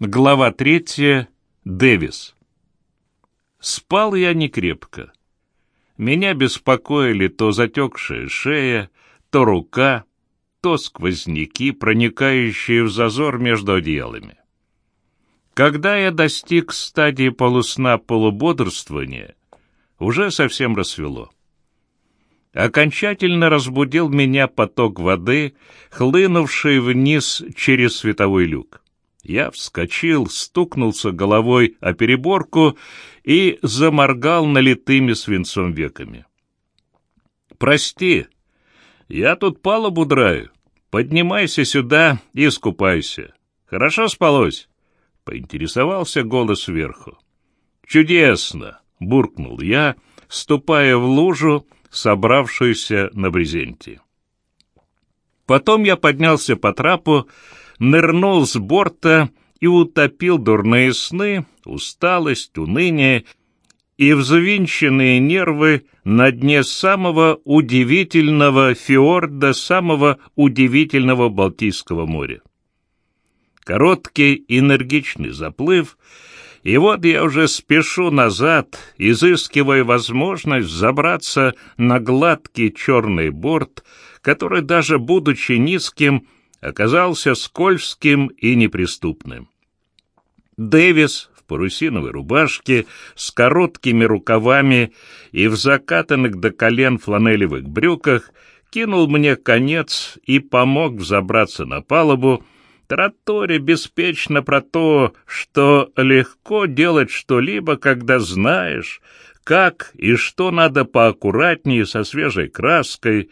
Глава третья. Дэвис. Спал я не крепко. Меня беспокоили то затекшая шея, то рука, то сквозняки, проникающие в зазор между одеялами. Когда я достиг стадии полусна-полубодрствования, уже совсем рассвело. Окончательно разбудил меня поток воды, хлынувший вниз через световой люк. Я вскочил, стукнулся головой о переборку и заморгал налитыми свинцом веками. «Прости, я тут палубу драю. Поднимайся сюда и искупайся. Хорошо спалось?» — поинтересовался голос сверху. «Чудесно!» — буркнул я, ступая в лужу, собравшуюся на брезенте. Потом я поднялся по трапу, нырнул с борта и утопил дурные сны, усталость, уныние и взвинченные нервы на дне самого удивительного фьорда, самого удивительного Балтийского моря. Короткий энергичный заплыв, и вот я уже спешу назад, изыскивая возможность забраться на гладкий черный борт, который даже будучи низким, оказался скользким и неприступным. Дэвис в парусиновой рубашке с короткими рукавами и в закатанных до колен фланелевых брюках кинул мне конец и помог взобраться на палубу, тараторе беспечно про то, что легко делать что-либо, когда знаешь, как и что надо поаккуратнее со свежей краской,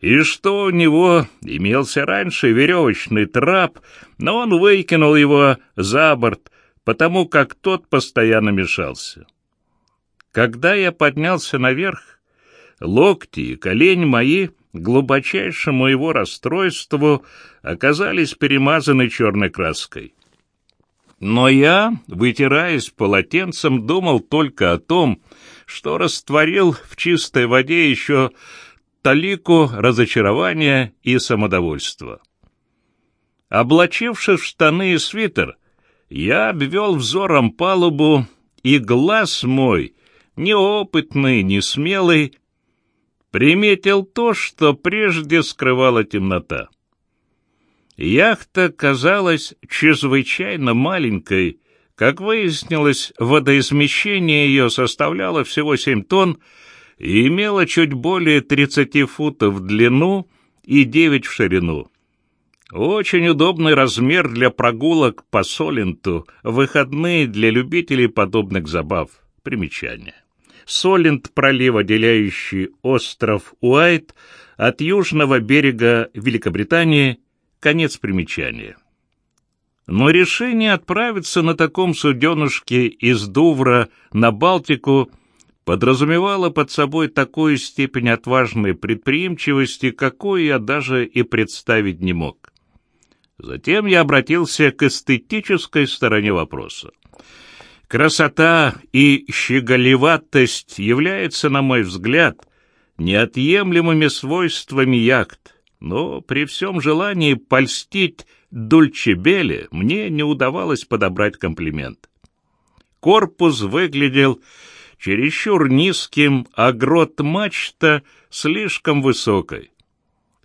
и что у него имелся раньше веревочный трап, но он выкинул его за борт, потому как тот постоянно мешался. Когда я поднялся наверх, локти и колени мои, глубочайшему его расстройству, оказались перемазаны черной краской. Но я, вытираясь полотенцем, думал только о том, что растворил в чистой воде еще талику разочарования и самодовольства. Облачившись в штаны и свитер, я обвел взором палубу, и глаз мой, неопытный, не смелый, приметил то, что прежде скрывала темнота. Яхта казалась чрезвычайно маленькой, как выяснилось, водоизмещение ее составляло всего семь тонн, и имела чуть более 30 футов в длину и 9 в ширину. Очень удобный размер для прогулок по Соленту, выходные для любителей подобных забав. Примечание. Солент — пролив, отделяющий остров Уайт от южного берега Великобритании, конец примечания. Но решение отправиться на таком суденышке из Дувра на Балтику подразумевала под собой такую степень отважной предприимчивости, какой я даже и представить не мог. Затем я обратился к эстетической стороне вопроса. Красота и щеголеватость являются, на мой взгляд, неотъемлемыми свойствами яхт, но при всем желании польстить Дульчебеле мне не удавалось подобрать комплимент. Корпус выглядел чересчур низким, а грот мачта слишком высокой.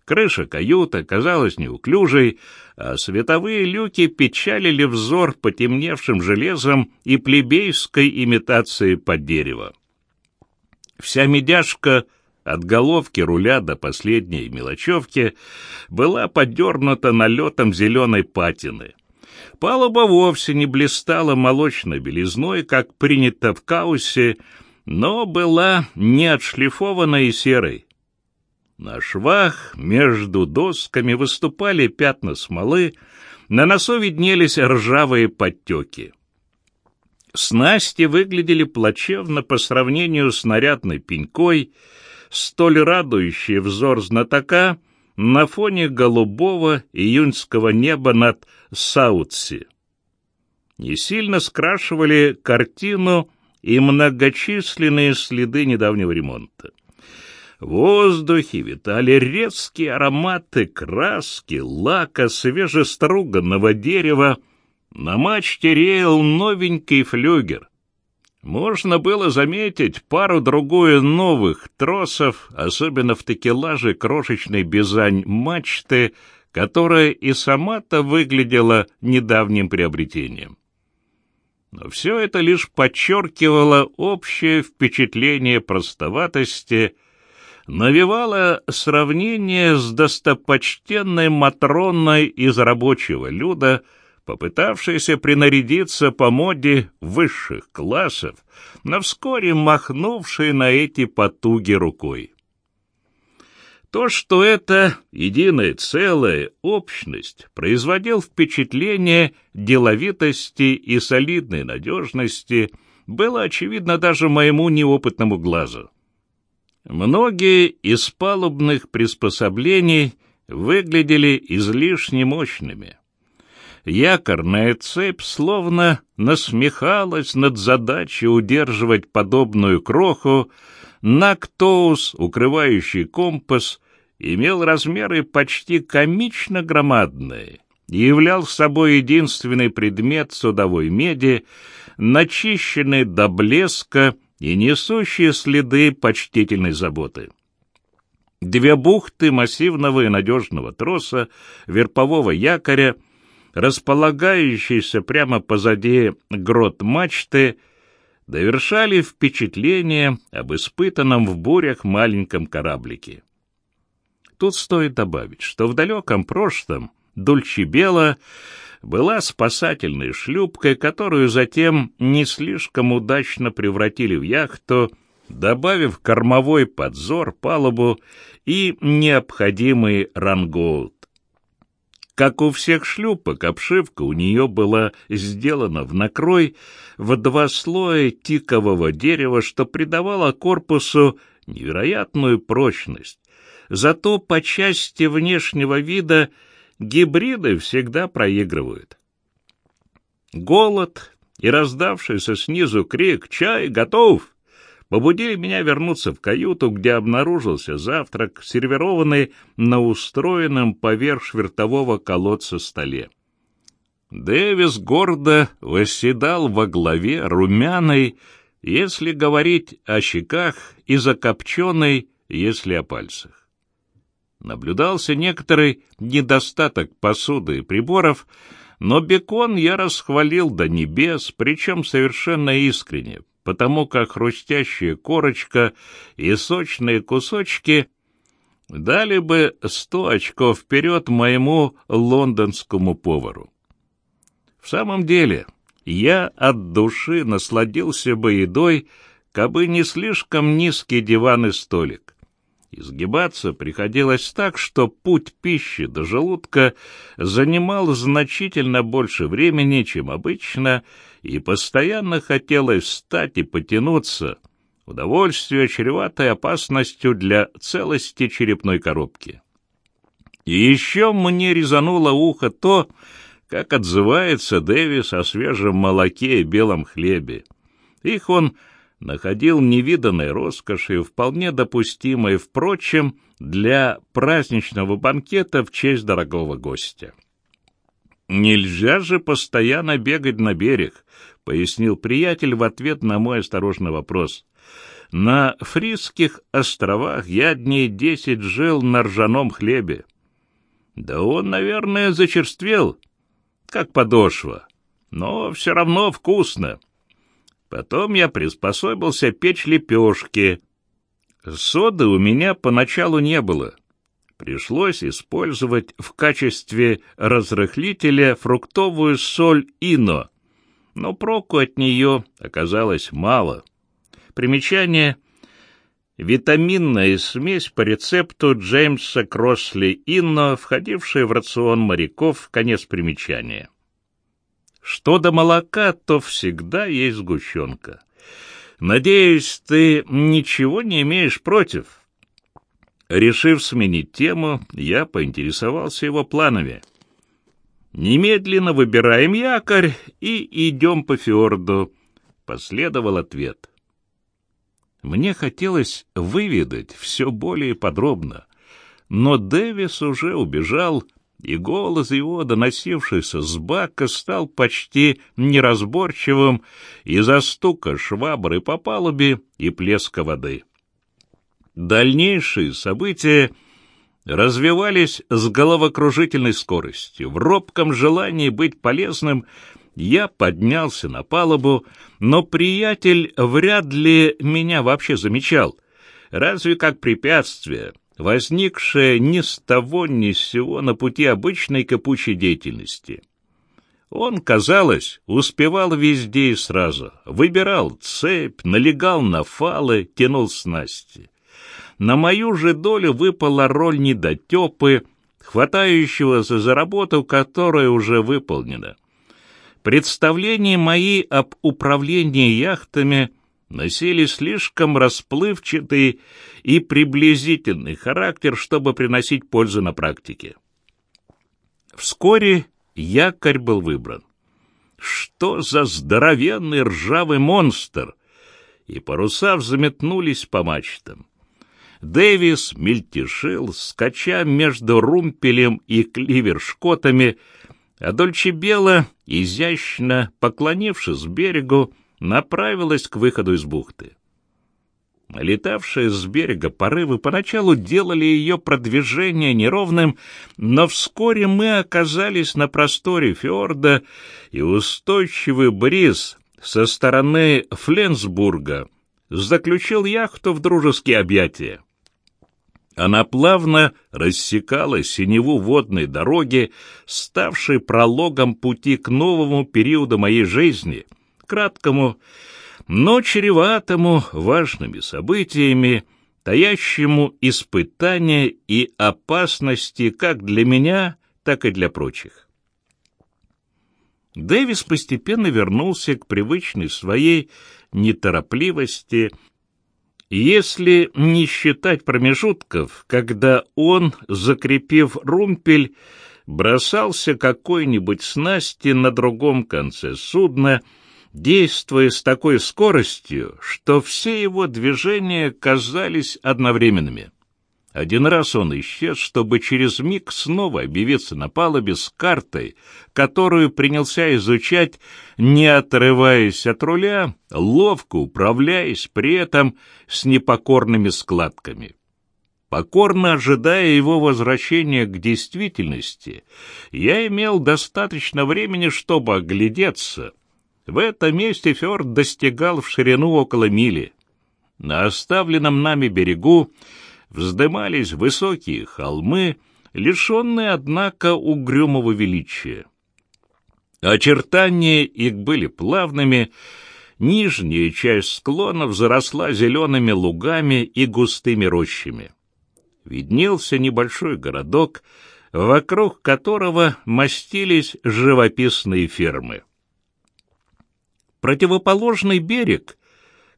Крыша каюты казалась неуклюжей, а световые люки печалили взор потемневшим железом и плебейской имитацией под дерево. Вся медяшка от головки руля до последней мелочевки была подернута налетом зеленой патины — Палуба вовсе не блистала молочной белизной, как принято в Каусе, но была не отшлифованной и серой. На швах между досками выступали пятна смолы, на носу виднелись ржавые подтеки. Снасти выглядели плачевно по сравнению с нарядной пенькой, столь радующей взор знатока на фоне голубого июньского неба над Саутси. Не сильно скрашивали картину и многочисленные следы недавнего ремонта. В воздухе витали резкие ароматы краски, лака, свежеструганного дерева, На мачте реял новенький флюгер. Можно было заметить пару-другую новых тросов, особенно в такелаже крошечной бизань мачты, которая и сама-то выглядела недавним приобретением. Но все это лишь подчеркивало общее впечатление простоватости, навевало сравнение с достопочтенной Матронной из рабочего люда, попытавшейся принарядиться по моде высших классов, но вскоре махнувшей на эти потуги рукой. То, что это единая целая общность, производил впечатление деловитости и солидной надежности, было очевидно даже моему неопытному глазу. Многие из палубных приспособлений выглядели излишне мощными. Якорная цепь словно насмехалась над задачей удерживать подобную кроху, Нактоус, укрывающий компас, имел размеры почти комично громадные и являл собой единственный предмет судовой меди, начищенный до блеска и несущий следы почтительной заботы. Две бухты массивного и надежного троса, верпового якоря, располагающиеся прямо позади грот мачты, довершали впечатление об испытанном в бурях маленьком кораблике. Тут стоит добавить, что в далеком прошлом Дульчебела была спасательной шлюпкой, которую затем не слишком удачно превратили в яхту, добавив кормовой подзор, палубу и необходимый рангоут. Как у всех шлюпок, обшивка у нее была сделана в накрой в два слоя тикового дерева, что придавало корпусу невероятную прочность. Зато по части внешнего вида гибриды всегда проигрывают. Голод и раздавшийся снизу крик «Чай готов!» Побудили меня вернуться в каюту, где обнаружился завтрак, сервированный на устроенном поверх швертового колодца столе. Дэвис гордо восседал во главе румяной, если говорить о щеках, и закопченной, если о пальцах наблюдался некоторый недостаток посуды и приборов, но бекон я расхвалил до небес, причем совершенно искренне, потому как хрустящая корочка и сочные кусочки дали бы сто очков вперед моему лондонскому повару. В самом деле, я от души насладился бы едой, кабы не слишком низкий диван и столик. Изгибаться приходилось так, что путь пищи до желудка занимал значительно больше времени, чем обычно, и постоянно хотелось встать и потянуться, удовольствие, чреватое опасностью для целости черепной коробки. И еще мне резануло ухо то, как отзывается Дэвис о свежем молоке и белом хлебе. Их он находил невиданной роскошью, вполне допустимой, впрочем, для праздничного банкета в честь дорогого гостя. «Нельзя же постоянно бегать на берег», — пояснил приятель в ответ на мой осторожный вопрос. «На Фрисских островах я дней десять жил на ржаном хлебе. Да он, наверное, зачерствел, как подошва, но все равно вкусно». Потом я приспособился печь лепешки. Соды у меня поначалу не было. Пришлось использовать в качестве разрыхлителя фруктовую соль ино, но проку от нее оказалось мало. Примечание — витаминная смесь по рецепту Джеймса Кросли Инно, входившая в рацион моряков, конец примечания. Что до молока, то всегда есть сгущенка. Надеюсь, ты ничего не имеешь против?» Решив сменить тему, я поинтересовался его планами. «Немедленно выбираем якорь и идем по фьорду», — последовал ответ. Мне хотелось выведать все более подробно, но Дэвис уже убежал, и голос его, доносившийся с бака, стал почти неразборчивым из-за стука швабры по палубе и плеска воды. Дальнейшие события развивались с головокружительной скоростью. В робком желании быть полезным я поднялся на палубу, но приятель вряд ли меня вообще замечал, разве как препятствие, возникшее ни с того ни с сего на пути обычной капучей деятельности. Он, казалось, успевал везде и сразу, выбирал цепь, налегал на фалы, тянул снасти. На мою же долю выпала роль недотепы, хватающегося за работу, которая уже выполнена. Представления мои об управлении яхтами носили слишком расплывчатый и приблизительный характер, чтобы приносить пользу на практике. Вскоре якорь был выбран. Что за здоровенный ржавый монстр! И паруса взметнулись по мачтам. Дэвис мельтешил, скача между румпелем и кливершкотами, а Дольче Бело, изящно поклонившись берегу, направилась к выходу из бухты. Летавшие с берега порывы поначалу делали ее продвижение неровным, но вскоре мы оказались на просторе фьорда, и устойчивый бриз со стороны Фленсбурга заключил яхту в дружеские объятия. Она плавно рассекала синеву водной дороги, ставшей прологом пути к новому периоду моей жизни, краткому, но чреватому важными событиями, таящему испытания и опасности как для меня, так и для прочих. Дэвис постепенно вернулся к привычной своей неторопливости, если не считать промежутков, когда он, закрепив румпель, бросался какой-нибудь снасти на другом конце судна, действуя с такой скоростью, что все его движения казались одновременными. Один раз он исчез, чтобы через миг снова объявиться на палубе с картой, которую принялся изучать, не отрываясь от руля, ловко управляясь при этом с непокорными складками. Покорно ожидая его возвращения к действительности, я имел достаточно времени, чтобы оглядеться. В этом месте Фёрд достигал в ширину около мили. На оставленном нами берегу вздымались высокие холмы, лишенные, однако, угрюмого величия. Очертания их были плавными, нижняя часть склонов заросла зелеными лугами и густыми рощами. Виднелся небольшой городок, вокруг которого мастились живописные фермы. Противоположный берег,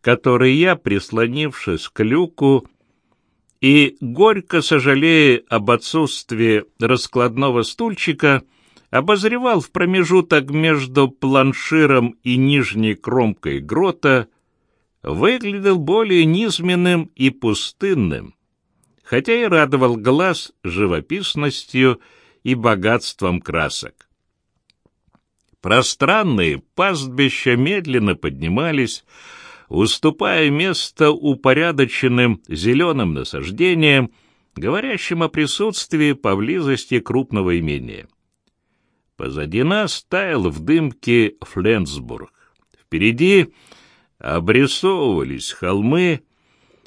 который я, прислонившись к люку, и, горько сожалея об отсутствии раскладного стульчика, обозревал в промежуток между планширом и нижней кромкой грота, выглядел более низменным и пустынным, хотя и радовал глаз живописностью и богатством красок. Пространные пастбища медленно поднимались, уступая место упорядоченным зеленым насаждениям, говорящим о присутствии поблизости крупного имения. Позади нас таял в дымке Фленсбург. Впереди обрисовывались холмы,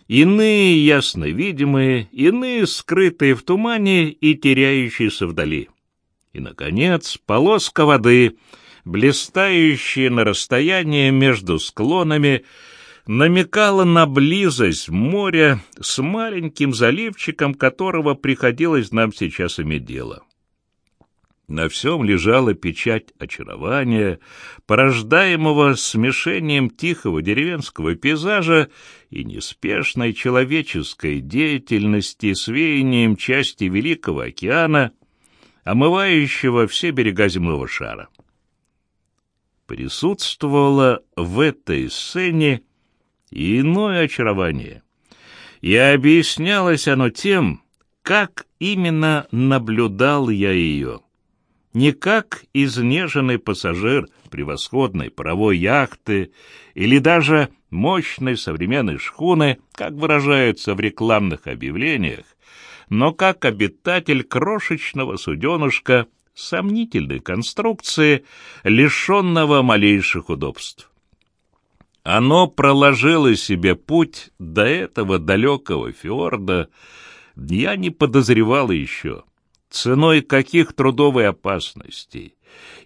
иные ясно видимые, иные скрытые в тумане и теряющиеся вдали. И, наконец, полоска воды, блистающая на расстоянии между склонами, намекала на близость моря с маленьким заливчиком, которого приходилось нам сейчас иметь дело. На всем лежала печать очарования, порождаемого смешением тихого деревенского пейзажа и неспешной человеческой деятельности с веянием части Великого океана, омывающего все берега земного шара. Присутствовало в этой сцене иное очарование. И объяснялось оно тем, как именно наблюдал я ее. Не как изнеженный пассажир превосходной паровой яхты или даже мощной современной шхуны, как выражаются в рекламных объявлениях, но как обитатель крошечного суденышка сомнительной конструкции, лишенного малейших удобств. Оно проложило себе путь до этого далекого фьорда, я не подозревал еще, ценой каких трудовой опасностей,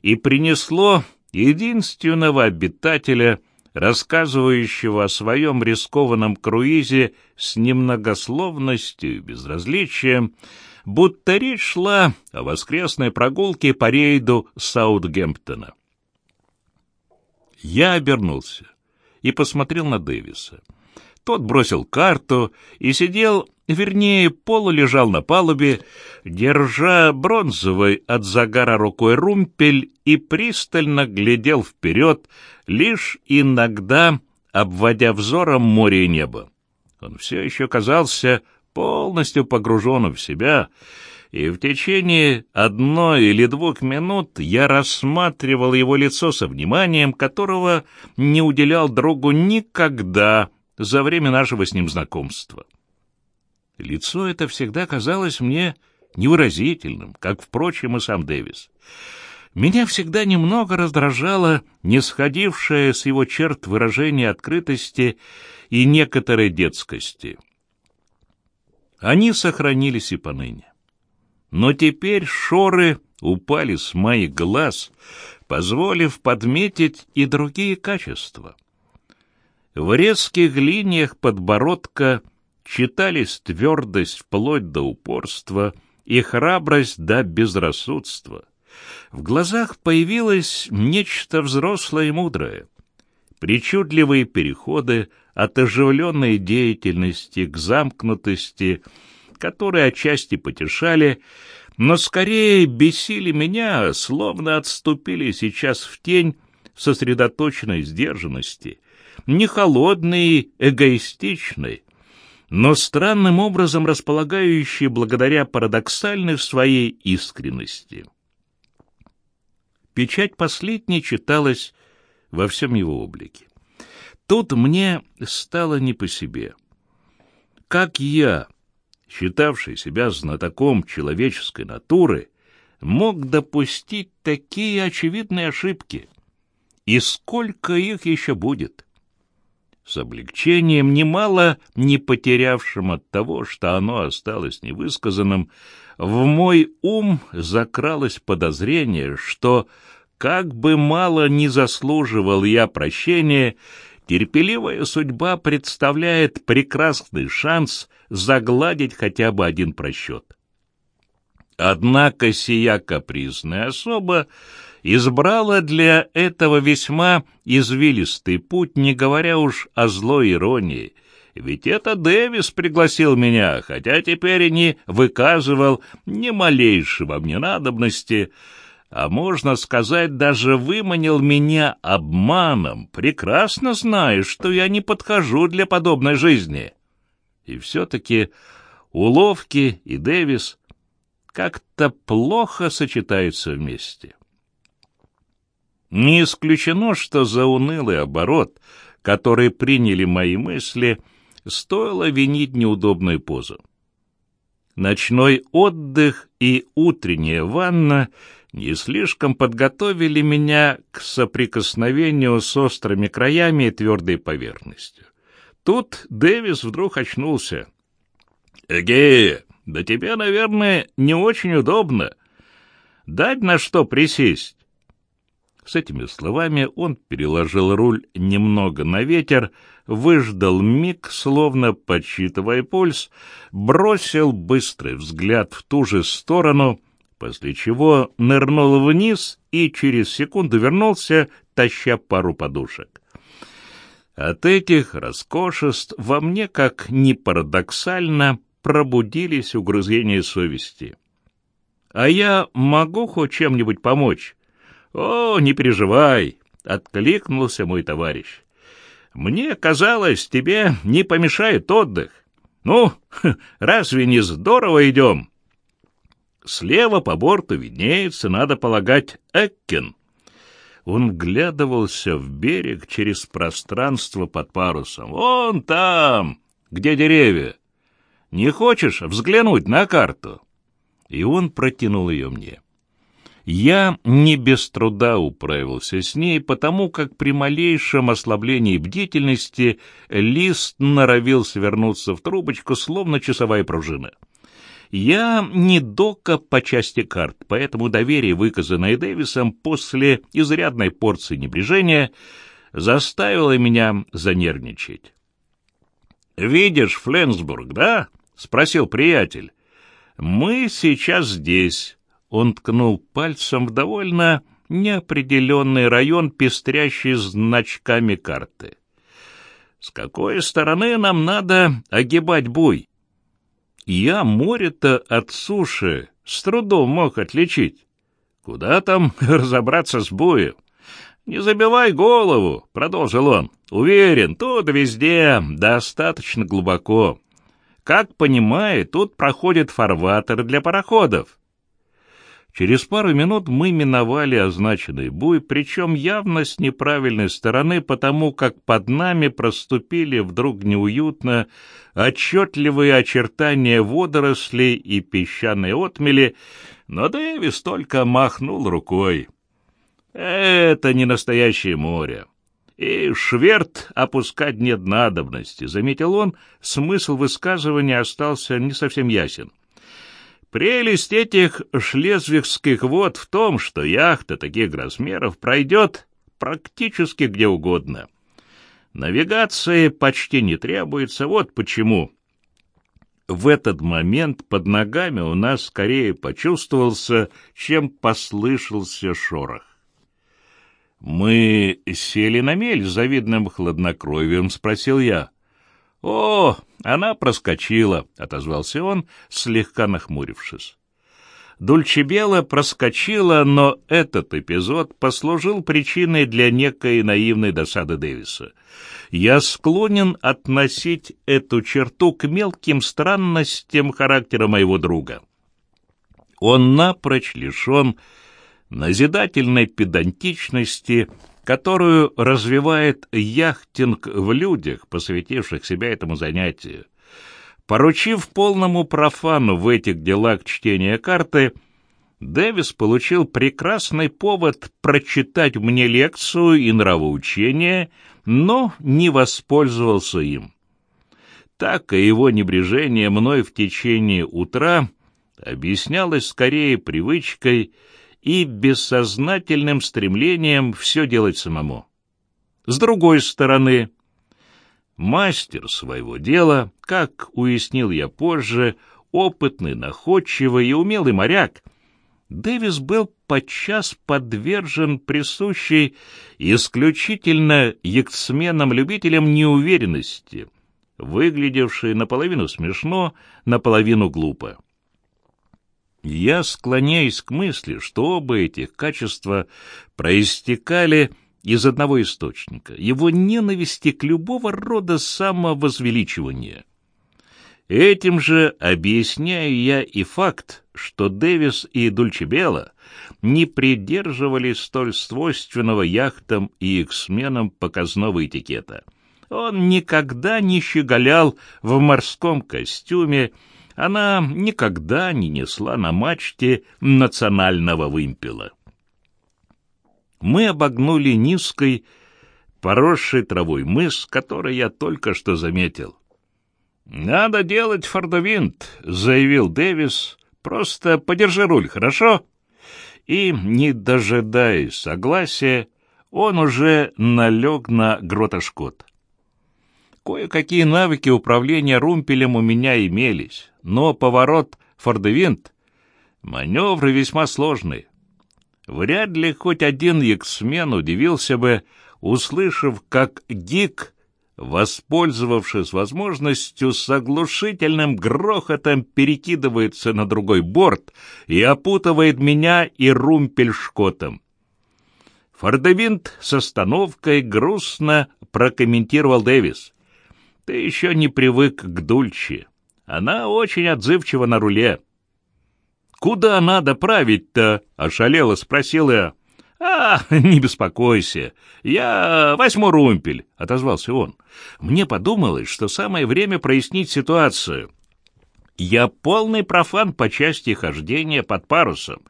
и принесло единственного обитателя, рассказывающего о своем рискованном круизе с немногословностью и безразличием, будто речь шла о воскресной прогулке по рейду Саутгемптона. Я обернулся и посмотрел на Дэвиса. Тот бросил карту и сидел, вернее, полулежал на палубе, держа бронзовый от загара рукой румпель и пристально глядел вперед, лишь иногда обводя взором море и небо. Он все еще казался полностью погруженным в себя, и в течение одной или двух минут я рассматривал его лицо со вниманием, которого не уделял другу никогда за время нашего с ним знакомства. Лицо это всегда казалось мне невыразительным, как, впрочем, и сам Дэвис. Меня всегда немного раздражало не сходившее с его черт выражение открытости и некоторой детскости — они сохранились и поныне. Но теперь шоры упали с моих глаз, позволив подметить и другие качества. В резких линиях подбородка читались твердость вплоть до упорства и храбрость до безрассудства. В глазах появилось нечто взрослое и мудрое. Причудливые переходы от оживленной деятельности к замкнутости, которые отчасти потешали, но скорее бесили меня, словно отступили сейчас в тень сосредоточенной сдержанности, не холодной, эгоистичной, но странным образом располагающей благодаря парадоксальной своей искренности. Печать последней читалась во всем его облике. Тут мне стало не по себе. Как я, считавший себя знатоком человеческой натуры, мог допустить такие очевидные ошибки? И сколько их еще будет? С облегчением, немало не потерявшим от того, что оно осталось невысказанным, в мой ум закралось подозрение, что, как бы мало не заслуживал я прощения, терпеливая судьба представляет прекрасный шанс загладить хотя бы один просчет. Однако сия капризная особа избрала для этого весьма извилистый путь, не говоря уж о злой иронии, ведь это Дэвис пригласил меня, хотя теперь и не выказывал ни малейшего мне надобности, а можно сказать, даже выманил меня обманом, прекрасно зная, что я не подхожу для подобной жизни. И все-таки уловки и Дэвис как-то плохо сочетаются вместе. Не исключено, что за унылый оборот, который приняли мои мысли, стоило винить неудобную позу. Ночной отдых и утренняя ванна — не слишком подготовили меня к соприкосновению с острыми краями и твердой поверхностью. Тут Дэвис вдруг очнулся. «Эге, да тебе, наверное, не очень удобно. Дать на что присесть?» С этими словами он переложил руль немного на ветер, выждал миг, словно подсчитывая пульс, бросил быстрый взгляд в ту же сторону — после чего нырнул вниз и через секунду вернулся, таща пару подушек. От этих роскошеств во мне, как ни парадоксально, пробудились угрызения совести. «А я могу хоть чем-нибудь помочь?» «О, не переживай!» — откликнулся мой товарищ. «Мне казалось, тебе не помешает отдых. Ну, разве не здорово идем? Слева по борту виднеется, надо полагать, Эккен. Он вглядывался в берег через пространство под парусом. «Вон там, где деревья. Не хочешь взглянуть на карту?» И он протянул ее мне. Я не без труда управился с ней, потому как при малейшем ослаблении бдительности лист норовил свернуться в трубочку, словно часовая пружина. Я не дока по части карт, поэтому доверие, выказанное Дэвисом после изрядной порции небрежения, заставило меня занервничать. «Видишь Фленсбург, да?» — спросил приятель. «Мы сейчас здесь». Он ткнул пальцем в довольно неопределенный район, пестрящий значками карты. «С какой стороны нам надо огибать буй?» Я море-то от суши с трудом мог отличить. Куда там разобраться с боем? «Не забивай голову», — продолжил он. «Уверен, тут везде достаточно глубоко. Как понимаю, тут проходит фарватер для пароходов. Через пару минут мы миновали означенный буй, причем явно с неправильной стороны, потому как под нами проступили вдруг неуютно отчетливые очертания водорослей и песчаной отмели, но Дэвис только махнул рукой. «Это не настоящее море. И шверт опускать нет надобности», — заметил он, смысл высказывания остался не совсем ясен. — Прелесть этих шлезвигских вод в том, что яхта таких размеров пройдет практически где угодно. Навигации почти не требуется, вот почему. В этот момент под ногами у нас скорее почувствовался, чем послышался шорох. «Мы сели на мель с завидным хладнокровием?» — спросил я. «О, она проскочила», — отозвался он, слегка нахмурившись. Дульчебела проскочила, но этот эпизод послужил причиной для некой наивной досады Дэвиса. Я склонен относить эту черту к мелким странностям характера моего друга. Он напрочь лишен назидательной педантичности которую развивает яхтинг в людях, посвятивших себя этому занятию. Поручив полному профану в этих делах чтения карты, Дэвис получил прекрасный повод прочитать мне лекцию и нравоучение, но не воспользовался им. Так и его небрежение мной в течение утра объяснялось скорее привычкой и бессознательным стремлением все делать самому. С другой стороны, мастер своего дела, как уяснил я позже, опытный, находчивый и умелый моряк, Дэвис был подчас подвержен присущей исключительно яксменам-любителям неуверенности, выглядевшей наполовину смешно, наполовину глупо. Я склоняюсь к мысли, что оба этих качества проистекали из одного источника — его ненависти к любого рода самовозвеличивания. Этим же объясняю я и факт, что Дэвис и Дульчебела не придерживались столь свойственного яхтам и их сменам показного этикета. Он никогда не щеголял в морском костюме, она никогда не несла на мачте национального вымпела. Мы обогнули низкой, поросший травой мыс, который я только что заметил. «Надо делать фордовинт», — заявил Дэвис. «Просто подержи руль, хорошо?» И, не дожидаясь согласия, он уже налег на гротошкот. Кое-какие навыки управления румпелем у меня имелись, но поворот Фордевинт — маневры весьма сложные. Вряд ли хоть один яксмен удивился бы, услышав, как Гик, воспользовавшись возможностью, с оглушительным грохотом перекидывается на другой борт и опутывает меня и румпель шкотом. Фордевинт с остановкой грустно прокомментировал Дэвис. Ты еще не привык к Дульче. Она очень отзывчива на руле. «Куда надо править-то?» — ошалело спросил я. «А, не беспокойся, я возьму румпель», — отозвался он. Мне подумалось, что самое время прояснить ситуацию. Я полный профан по части хождения под парусом.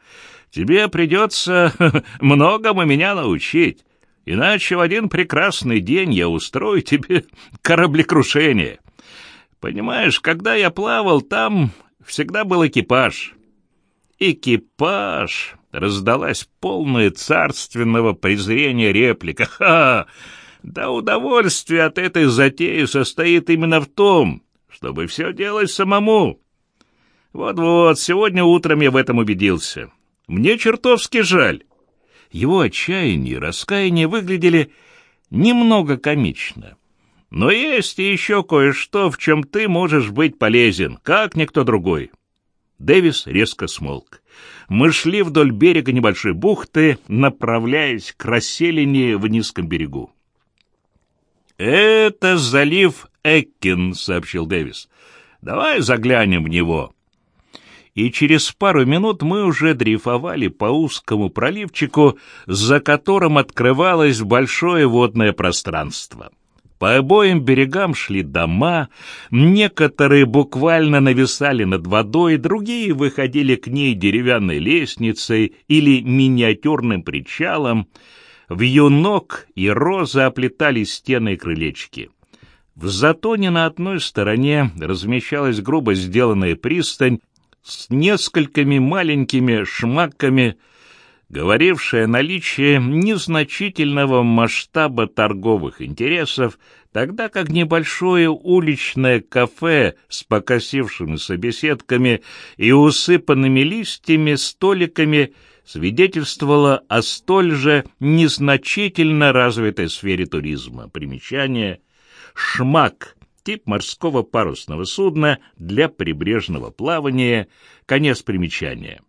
Тебе придется многому меня научить, иначе в один прекрасный день я устрою тебе кораблекрушение. Понимаешь, когда я плавал, там всегда был экипаж. Экипаж! Раздалась полная царственного презрения реплика. Ха! Да удовольствие от этой затеи состоит именно в том, чтобы все делать самому. Вот-вот, сегодня утром я в этом убедился. Мне чертовски жаль. Его отчаяние и раскаяние выглядели немного комично. Но есть еще кое-что, в чем ты можешь быть полезен, как никто другой. Дэвис резко смолк. Мы шли вдоль берега небольшой бухты, направляясь к расселине в низком берегу. «Это залив Эккин», — сообщил Дэвис. «Давай заглянем в него». И через пару минут мы уже дрейфовали по узкому проливчику, за которым открывалось большое водное пространство. По обоим берегам шли дома, некоторые буквально нависали над водой, другие выходили к ней деревянной лестницей или миниатюрным причалом. В ног и розы оплетали стены и крылечки. В затоне на одной стороне размещалась грубо сделанная пристань с несколькими маленькими шмаками, говорившее о наличии незначительного масштаба торговых интересов, тогда как небольшое уличное кафе с покосившимися беседками и усыпанными листьями столиками свидетельствовало о столь же незначительно развитой сфере туризма. Примечание «Шмак» — тип морского парусного судна для прибрежного плавания, конец примечания.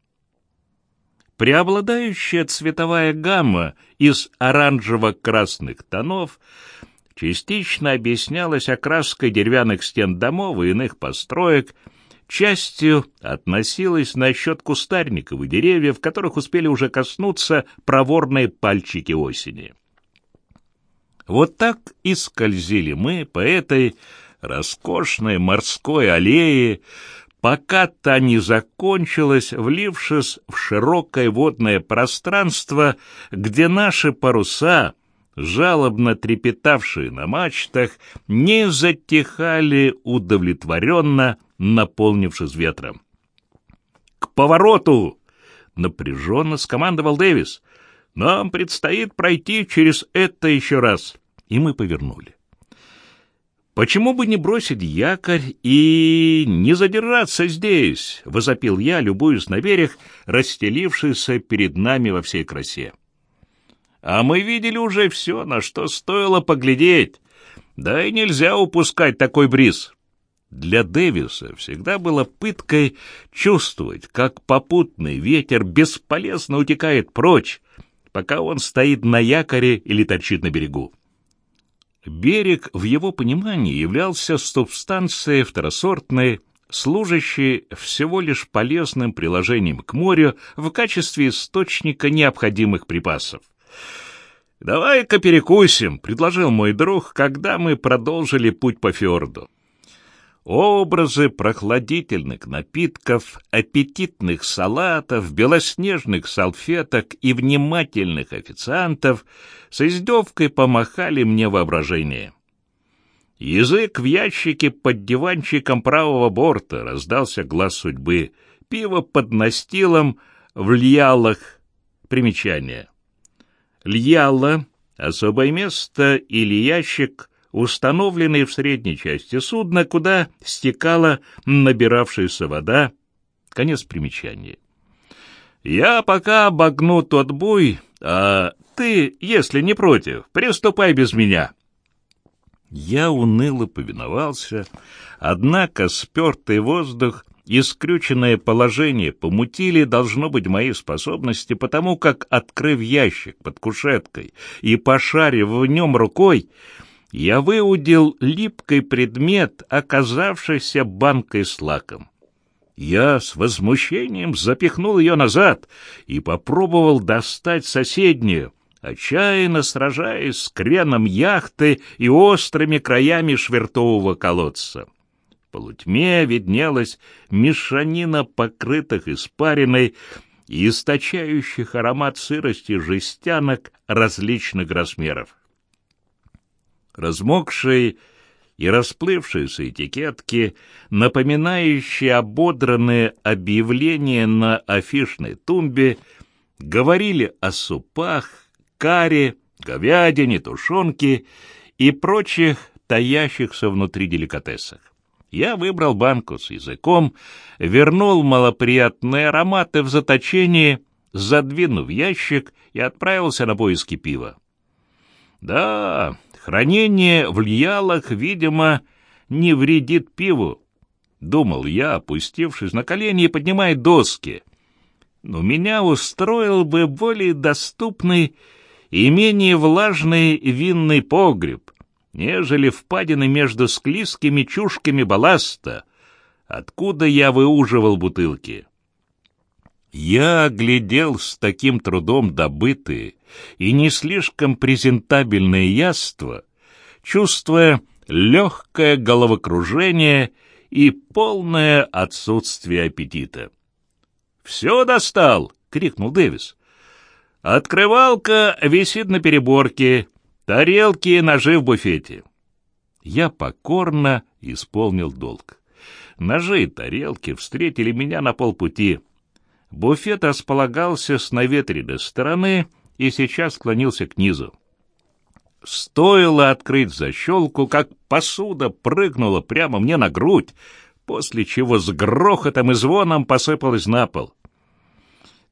Преобладающая цветовая гамма из оранжево-красных тонов частично объяснялась окраской деревянных стен домов и иных построек, частью относилась насчет кустарников и деревьев, которых успели уже коснуться проворные пальчики осени. Вот так и скользили мы по этой роскошной морской аллее, пока та не закончилась, влившись в широкое водное пространство, где наши паруса, жалобно трепетавшие на мачтах, не затихали удовлетворенно, наполнившись ветром. «К повороту!» — напряженно скомандовал Дэвис. «Нам предстоит пройти через это еще раз». И мы повернули. «Почему бы не бросить якорь и не задержаться здесь?» — возопил я, любуясь на берег, расстелившийся перед нами во всей красе. «А мы видели уже все, на что стоило поглядеть. Да и нельзя упускать такой бриз». Для Дэвиса всегда было пыткой чувствовать, как попутный ветер бесполезно утекает прочь, пока он стоит на якоре или торчит на берегу. Берег в его понимании являлся субстанцией второсортной, служащей всего лишь полезным приложением к морю в качестве источника необходимых припасов. «Давай-ка перекусим», — предложил мой друг, когда мы продолжили путь по фьорду. Образы прохладительных напитков, аппетитных салатов, белоснежных салфеток и внимательных официантов с издевкой помахали мне воображение. Язык в ящике под диванчиком правого борта раздался глаз судьбы. Пиво под настилом в льялах. Примечание. Льяла — особое место или ящик — установленный в средней части судна, куда стекала набиравшаяся вода. Конец примечания. Я пока обогну тот буй, а ты, если не против, приступай без меня. Я уныло повиновался, однако спертый воздух и скрюченное положение помутили, должно быть, мои способности, потому как, открыв ящик под кушеткой и пошарив в нем рукой, я выудил липкий предмет, оказавшийся банкой с лаком. Я с возмущением запихнул ее назад и попробовал достать соседнюю, отчаянно сражаясь с креном яхты и острыми краями швертового колодца. В полутьме виднелась мешанина покрытых испариной и источающих аромат сырости жестянок различных размеров. Размокшие и расплывшиеся этикетки, напоминающие ободранные объявления на афишной тумбе, говорили о супах, каре, говядине, тушенке и прочих таящихся внутри деликатесах. Я выбрал банку с языком, вернул малоприятные ароматы в заточении, задвинув ящик и отправился на поиски пива. Да, Хранение в льялах, видимо, не вредит пиву, — думал я, опустившись на колени и поднимая доски. Но меня устроил бы более доступный и менее влажный винный погреб, нежели впадины между склизкими чушками балласта, откуда я выуживал бутылки. Я глядел с таким трудом добытые и не слишком презентабельное яство, чувствуя легкое головокружение и полное отсутствие аппетита. «Все достал!» — крикнул Дэвис. «Открывалка висит на переборке, тарелки и ножи в буфете». Я покорно исполнил долг. Ножи и тарелки встретили меня на полпути — Буфет располагался с наветренной стороны и сейчас склонился к низу. Стоило открыть защелку, как посуда прыгнула прямо мне на грудь, после чего с грохотом и звоном посыпалась на пол.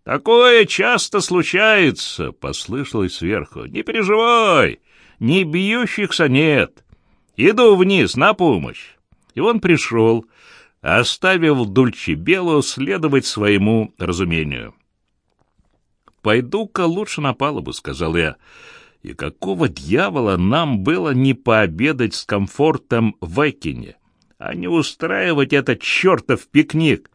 «Такое часто случается», — послышалось сверху. «Не переживай, не бьющихся нет. Иду вниз на помощь». И он пришел, оставив Дульче-Белу следовать своему разумению. «Пойду-ка лучше на палубу», — сказал я. «И какого дьявола нам было не пообедать с комфортом в Экине, а не устраивать этот чертов пикник?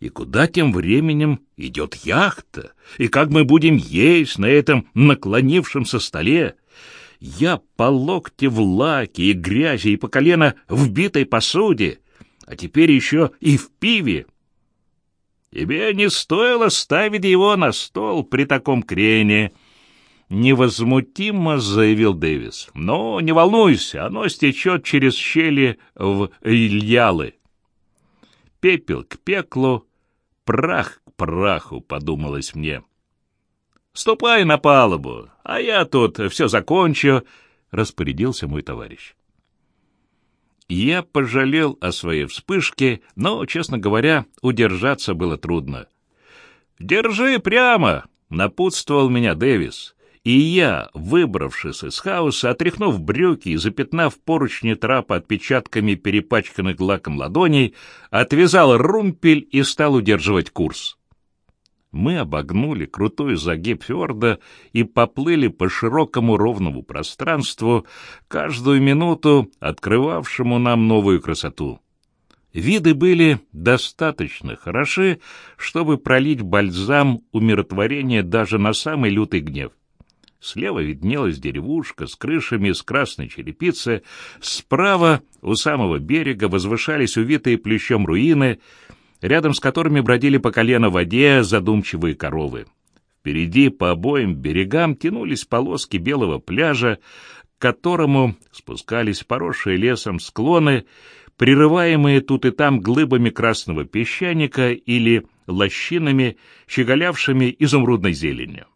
И куда тем временем идет яхта? И как мы будем есть на этом наклонившемся столе?» Я по локте в лаке и грязи и по колено в битой посуде а теперь еще и в пиве. Тебе не стоило ставить его на стол при таком крене, — невозмутимо заявил Дэвис. — Но не волнуйся, оно стечет через щели в ильялы. Пепел к пеклу, прах к праху, — подумалось мне. — Ступай на палубу, а я тут все закончу, — распорядился мой товарищ. Я пожалел о своей вспышке, но, честно говоря, удержаться было трудно. «Держи прямо!» — напутствовал меня Дэвис. И я, выбравшись из хаоса, отряхнув брюки и запятнав поручни трапа отпечатками перепачканных лаком ладоней, отвязал румпель и стал удерживать курс мы обогнули крутой загиб фьорда и поплыли по широкому ровному пространству, каждую минуту открывавшему нам новую красоту. Виды были достаточно хороши, чтобы пролить бальзам умиротворения даже на самый лютый гнев. Слева виднелась деревушка с крышами из красной черепицы, справа у самого берега возвышались увитые плющом руины — рядом с которыми бродили по колено в воде задумчивые коровы. Впереди по обоим берегам тянулись полоски белого пляжа, к которому спускались поросшие лесом склоны, прерываемые тут и там глыбами красного песчаника или лощинами, щеголявшими изумрудной зеленью.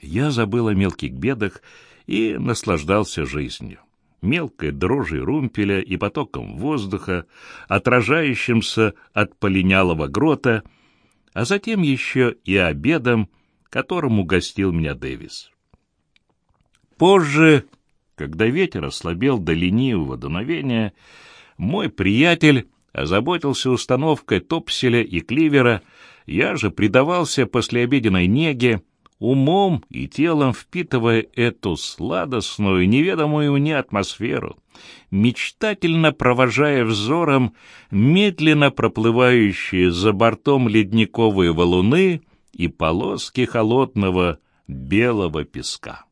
Я забыл о мелких бедах и наслаждался жизнью мелкой дрожью румпеля и потоком воздуха, отражающимся от полинялого грота, а затем еще и обедом, которым угостил меня Дэвис. Позже, когда ветер ослабел до ленивого дуновения, мой приятель озаботился установкой топселя и кливера, я же предавался послеобеденной неге, умом и телом впитывая эту сладостную, неведомую мне атмосферу, мечтательно провожая взором медленно проплывающие за бортом ледниковые валуны и полоски холодного белого песка.